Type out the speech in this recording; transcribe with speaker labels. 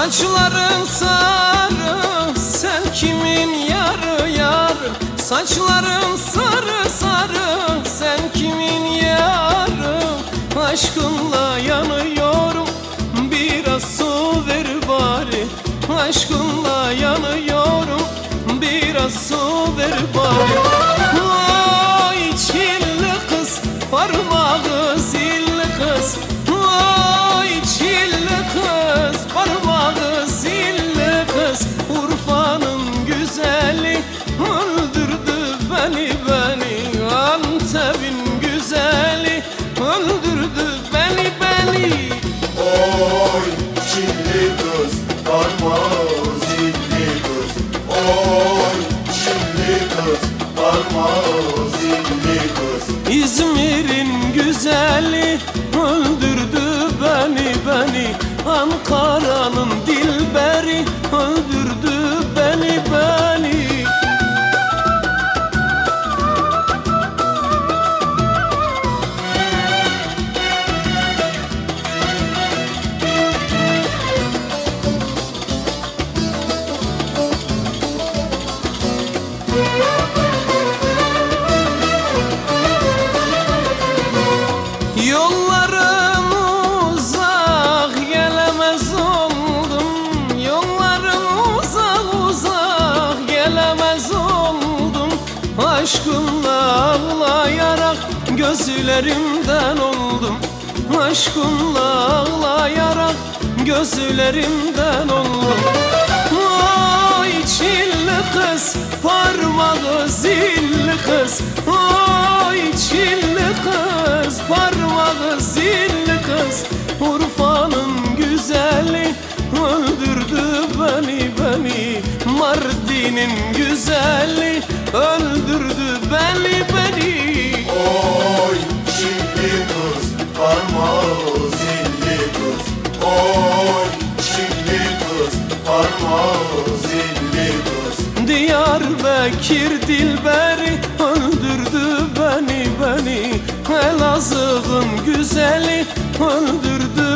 Speaker 1: Saçların sarı sen kimin yarı yar Saçların sarı sarı sen kimin yarı? Aşkınla yanıyorum biraz su ver bari. Aşkınla yanıyorum biraz su ver bari. Vay çilli kız parmağı öldürdü beni beni Antep'in güzeli. Öldürdü beni beni.
Speaker 2: Oy çilli kız parmağı zilli kız. Oy çilli kız parmağı zilli kız.
Speaker 1: İzmir'in güzeli öldürdü Yollarım uzak gelemez oldum. Yollarım uzak uzak gelemez oldum. Aşkınla ağlayarak gözlerimden oldum. Aşkınla ağlayarak gözlerimden oldum kız parmağı zilli kız. Vay çilli kız parmağı zilli kız. Urfa'nın güzeli öldürdü beni beni. Mardin'in güzeli öldürdü beni beni.
Speaker 2: Oy çilli kız parmağı
Speaker 1: Diyarbakır dilberi öldürdü beni beni. Elazığ'ın güzeli öldürdü